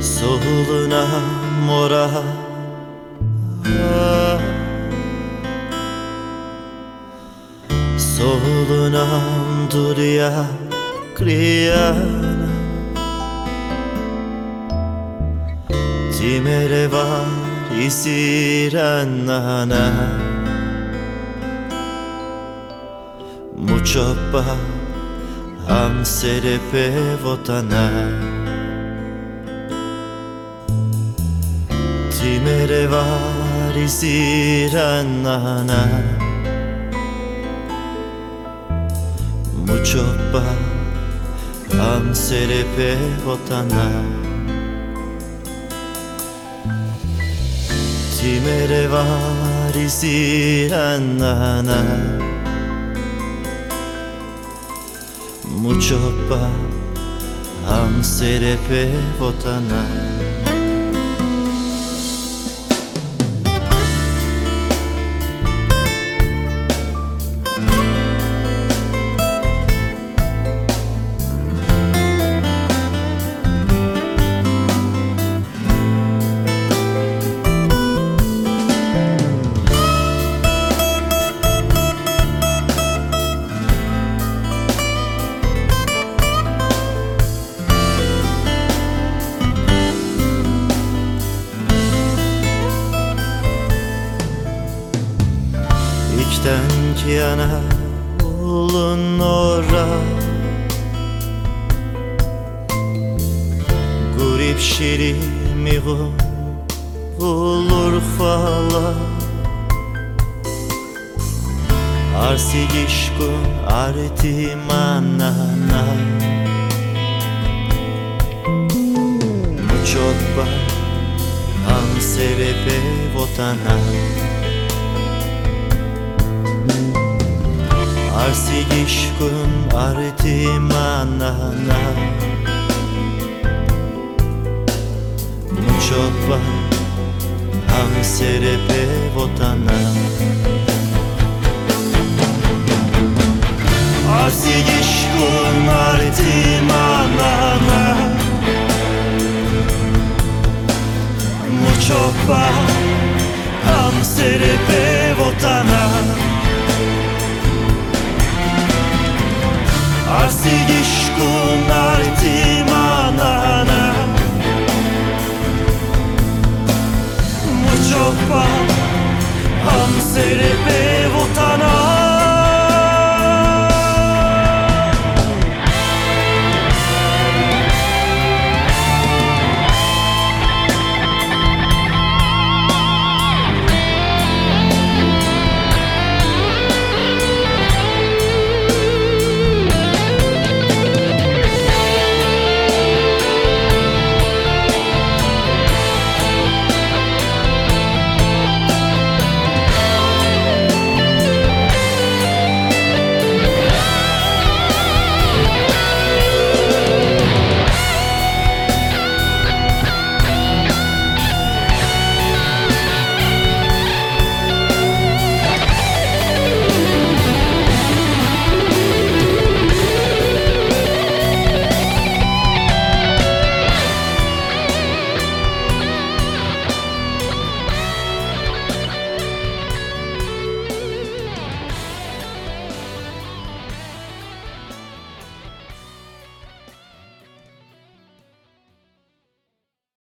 Soluna mora. Solunam durya kriyana Timere var isiranana Mucho pa am serepe votana Timere var isiranana Mucho pa am serepe votana Timere var isiranana Mucho ki yana ulun ora. Gurip şiri miğu olur fala. Arsi gişkun arti manana. Muchot ba am serepe votana Arsi gishkun arti manana Muchopa ham serepe votana Arsi gishkun arti manana Muchopa ham serepe votana Βασιλισκούν αρτημανάνα Μου τσοπά, αμ σε